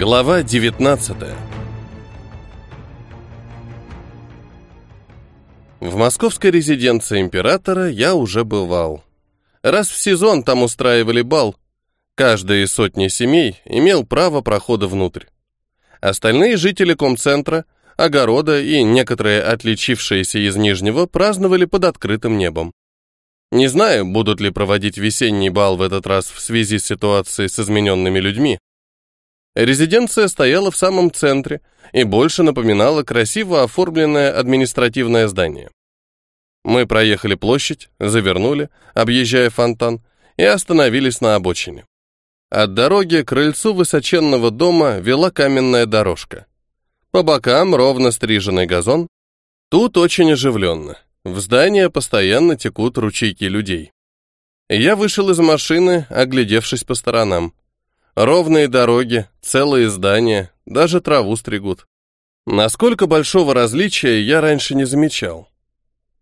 Глава 19 В московской резиденции императора я уже бывал. Раз в сезон там устраивали бал. Каждая из сотни семей имел право прохода внутрь. Остальные жители комцентра, огорода и некоторые отличившиеся из Нижнего праздновали под открытым небом. Не знаю, будут ли проводить весенний бал в этот раз в связи с ситуацией с измененными людьми, Резиденция стояла в самом центре и больше напоминала красиво оформленное административное здание. Мы проехали площадь, завернули, объезжая фонтан, и остановились на обочине. От дороги к крыльцу высоченного дома вела каменная дорожка. По бокам ровно стриженный газон. Тут очень оживленно. В здание постоянно текут ручейки людей. Я вышел из машины, оглядевшись по сторонам. Ровные дороги, целые здания, даже траву стригут. Насколько большого различия я раньше не замечал.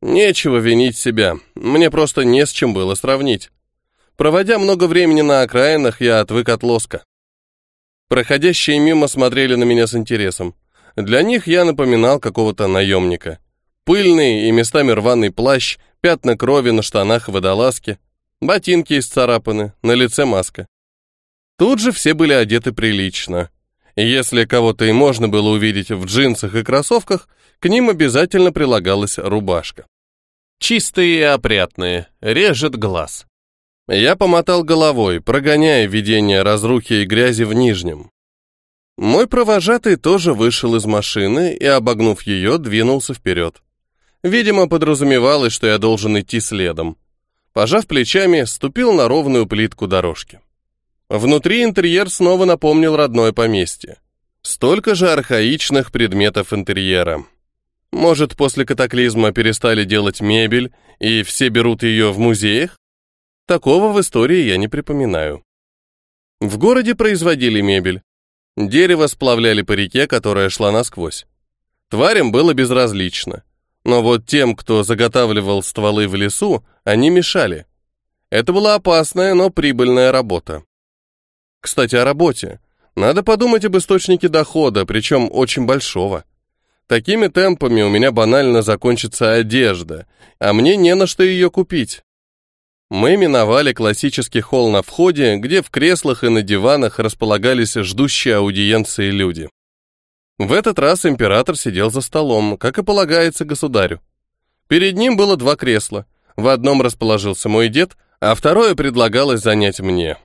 Нечего винить себя, мне просто не с чем было сравнить. Проводя много времени на окраинах, я отвык от лоска. Проходящие мимо смотрели на меня с интересом. Для них я напоминал какого-то наемника. Пыльный и местами рваный плащ, пятна крови на штанах и водолазке, ботинки исцарапаны, на лице маска. Тут же все были одеты прилично. Если кого-то и можно было увидеть в джинсах и кроссовках, к ним обязательно прилагалась рубашка. Чистые и опрятные, режет глаз. Я помотал головой, прогоняя видение разрухи и грязи в Нижнем. Мой провожатый тоже вышел из машины и, обогнув ее, двинулся вперед. Видимо, подразумевалось, что я должен идти следом. Пожав плечами, ступил на ровную плитку дорожки. Внутри интерьер снова напомнил родное поместье. Столько же архаичных предметов интерьера. Может, после катаклизма перестали делать мебель, и все берут ее в музеях? Такого в истории я не припоминаю. В городе производили мебель. Дерево сплавляли по реке, которая шла насквозь. Тварям было безразлично. Но вот тем, кто заготавливал стволы в лесу, они мешали. Это была опасная, но прибыльная работа. Кстати, о работе. Надо подумать об источнике дохода, причем очень большого. Такими темпами у меня банально закончится одежда, а мне не на что ее купить. Мы миновали классический холл на входе, где в креслах и на диванах располагались ждущие аудиенции люди. В этот раз император сидел за столом, как и полагается государю. Перед ним было два кресла. В одном расположился мой дед, а второе предлагалось занять мне.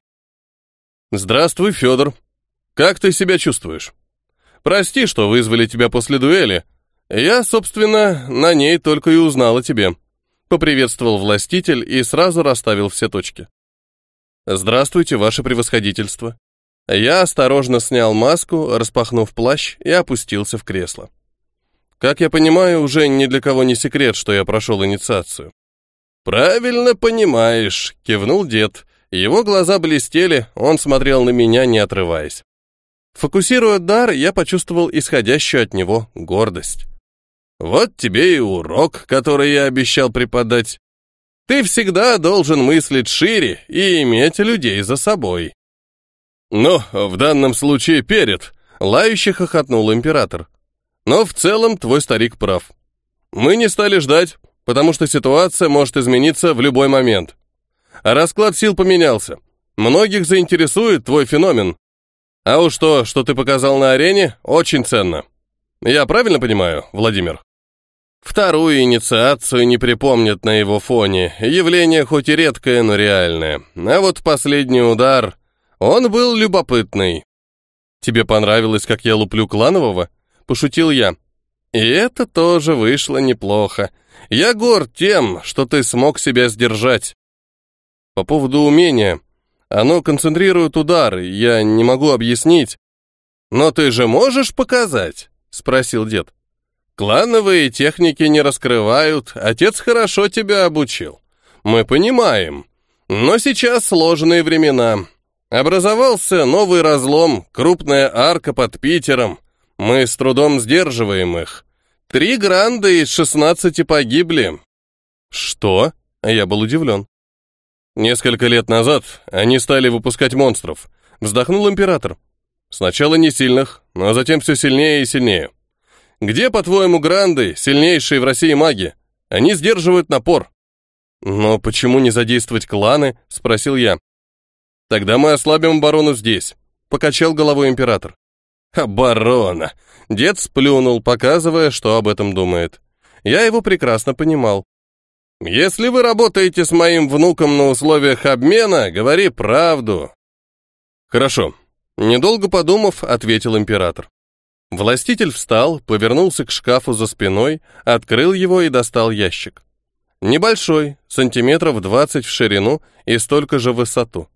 «Здравствуй, Федор. Как ты себя чувствуешь? Прости, что вызвали тебя после дуэли. Я, собственно, на ней только и узнал о тебе». Поприветствовал властитель и сразу расставил все точки. «Здравствуйте, ваше превосходительство». Я осторожно снял маску, распахнув плащ и опустился в кресло. Как я понимаю, уже ни для кого не секрет, что я прошел инициацию. «Правильно понимаешь», — кивнул дед, его глаза блестели, он смотрел на меня, не отрываясь. Фокусируя дар, я почувствовал исходящую от него гордость. Вот тебе и урок, который я обещал преподать. Ты всегда должен мыслить шире и иметь людей за собой. Ну, в данном случае перед, лающе хохотнул император. Но в целом твой старик прав. Мы не стали ждать, потому что ситуация может измениться в любой момент. Расклад сил поменялся. Многих заинтересует твой феномен. А уж то, что ты показал на арене, очень ценно. Я правильно понимаю, Владимир? Вторую инициацию не припомнят на его фоне. Явление хоть и редкое, но реальное. А вот последний удар, он был любопытный. Тебе понравилось, как я луплю кланового? Пошутил я. И это тоже вышло неплохо. Я горд тем, что ты смог себя сдержать. По поводу умения. Оно концентрирует удар, я не могу объяснить. Но ты же можешь показать? Спросил дед. Клановые техники не раскрывают, отец хорошо тебя обучил. Мы понимаем. Но сейчас сложные времена. Образовался новый разлом, крупная арка под Питером. Мы с трудом сдерживаем их. Три гранда из шестнадцати погибли. Что? Я был удивлен. Несколько лет назад они стали выпускать монстров. Вздохнул император. Сначала не сильных, но затем все сильнее и сильнее. Где, по-твоему, гранды, сильнейшие в России маги? Они сдерживают напор. Но почему не задействовать кланы? Спросил я. Тогда мы ослабим оборону здесь. Покачал головой император. Оборона! Дед сплюнул, показывая, что об этом думает. Я его прекрасно понимал. Если вы работаете с моим внуком на условиях обмена, говори правду. Хорошо. Недолго подумав, ответил император. Властитель встал, повернулся к шкафу за спиной, открыл его и достал ящик. Небольшой, сантиметров 20 в ширину и столько же в высоту.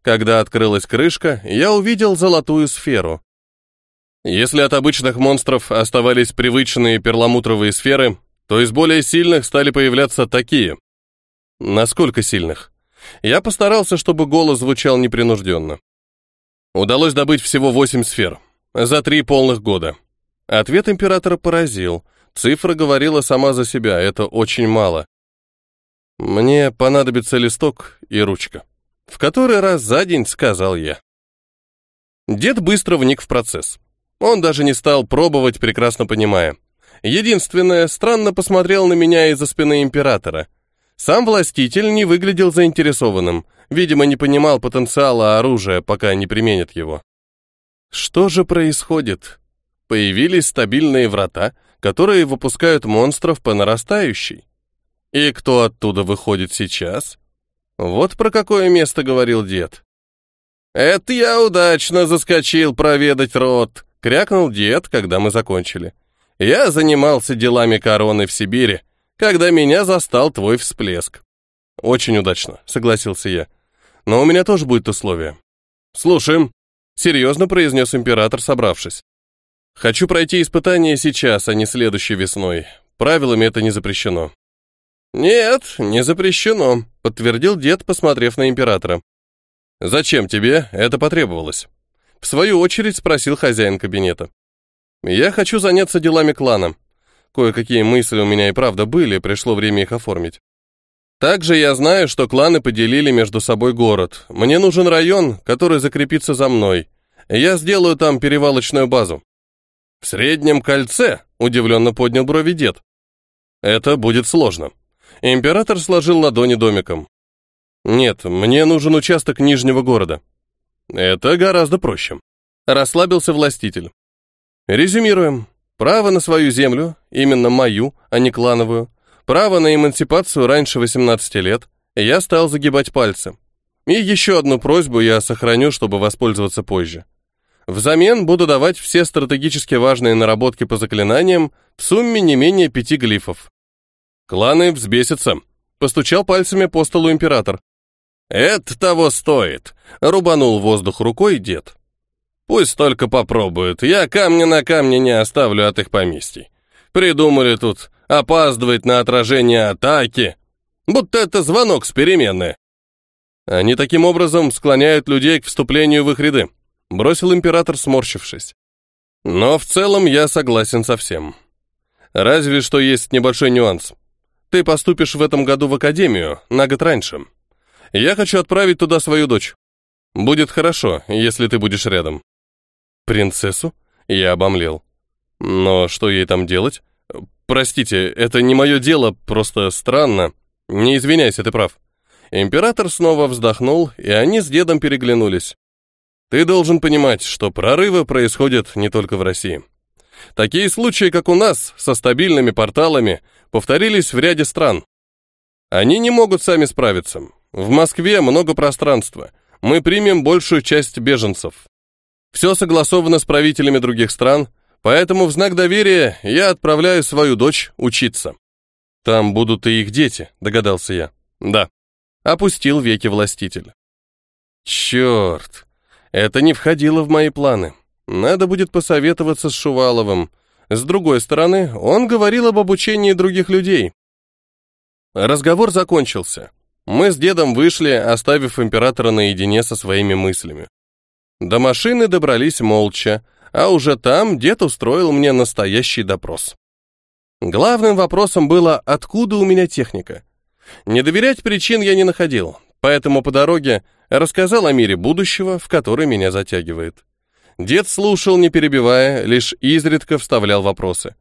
Когда открылась крышка, я увидел золотую сферу. Если от обычных монстров оставались привычные перламутровые сферы, то из более сильных стали появляться такие. Насколько сильных? Я постарался, чтобы голос звучал непринужденно. Удалось добыть всего восемь сфер. За три полных года. Ответ императора поразил. Цифра говорила сама за себя, это очень мало. Мне понадобится листок и ручка. В который раз за день сказал я. Дед быстро вник в процесс. Он даже не стал пробовать, прекрасно понимая. Единственное, странно посмотрел на меня из-за спины императора. Сам властитель не выглядел заинтересованным, видимо, не понимал потенциала оружия, пока не применит его. Что же происходит? Появились стабильные врата, которые выпускают монстров по нарастающей. И кто оттуда выходит сейчас? Вот про какое место говорил дед. «Это я удачно заскочил проведать род», — крякнул дед, когда мы закончили. «Я занимался делами короны в Сибири, когда меня застал твой всплеск». «Очень удачно», — согласился я. «Но у меня тоже будет условие». «Слушаем», Серьезно произнес император, собравшись. Хочу пройти испытание сейчас, а не следующей весной. Правилами это не запрещено. Нет, не запрещено, подтвердил дед, посмотрев на императора. Зачем тебе это потребовалось? В свою очередь спросил хозяин кабинета. Я хочу заняться делами клана. Кое-какие мысли у меня и правда были, пришло время их оформить. Также я знаю, что кланы поделили между собой город. Мне нужен район, который закрепится за мной. Я сделаю там перевалочную базу. В среднем кольце, удивленно поднял брови дед. Это будет сложно. Император сложил ладони домиком. Нет, мне нужен участок Нижнего города. Это гораздо проще. Расслабился властитель. Резюмируем. Право на свою землю, именно мою, а не клановую, Право на эмансипацию раньше 18 лет, я стал загибать пальцы. И еще одну просьбу я сохраню, чтобы воспользоваться позже. Взамен буду давать все стратегически важные наработки по заклинаниям в сумме не менее пяти глифов. Кланы взбесятся. Постучал пальцами по столу император. «Это того стоит», — рубанул воздух рукой дед. «Пусть только попробуют, я камня на камне не оставлю от их поместий. Придумали тут опаздывать на отражение атаки, будто это звонок с перемены. Они таким образом склоняют людей к вступлению в их ряды, бросил император, сморщившись. Но в целом я согласен со всем. Разве что есть небольшой нюанс. Ты поступишь в этом году в академию, на год раньше. Я хочу отправить туда свою дочь. Будет хорошо, если ты будешь рядом. Принцессу? Я обомлел. Но что ей там делать? «Простите, это не мое дело, просто странно. Не извиняйся, ты прав». Император снова вздохнул, и они с дедом переглянулись. «Ты должен понимать, что прорывы происходят не только в России. Такие случаи, как у нас, со стабильными порталами, повторились в ряде стран. Они не могут сами справиться. В Москве много пространства. Мы примем большую часть беженцев. Все согласовано с правителями других стран, Поэтому в знак доверия я отправляю свою дочь учиться. Там будут и их дети, догадался я. Да. Опустил веки властитель. Черт, это не входило в мои планы. Надо будет посоветоваться с Шуваловым. С другой стороны, он говорил об обучении других людей. Разговор закончился. Мы с дедом вышли, оставив императора наедине со своими мыслями. До машины добрались молча, а уже там дед устроил мне настоящий допрос. Главным вопросом было, откуда у меня техника. Не доверять причин я не находил, поэтому по дороге рассказал о мире будущего, в который меня затягивает. Дед слушал, не перебивая, лишь изредка вставлял вопросы.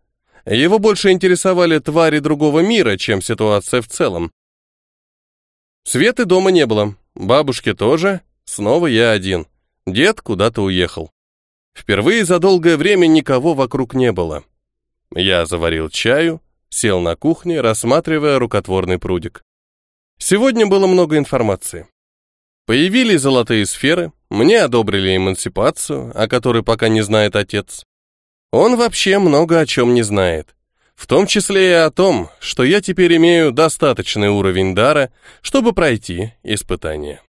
Его больше интересовали твари другого мира, чем ситуация в целом. Светы дома не было, бабушки тоже, снова я один. Дед куда-то уехал. Впервые за долгое время никого вокруг не было. Я заварил чаю, сел на кухне, рассматривая рукотворный прудик. Сегодня было много информации. Появились золотые сферы, мне одобрили эмансипацию, о которой пока не знает отец. Он вообще много о чем не знает. В том числе и о том, что я теперь имею достаточный уровень дара, чтобы пройти испытание.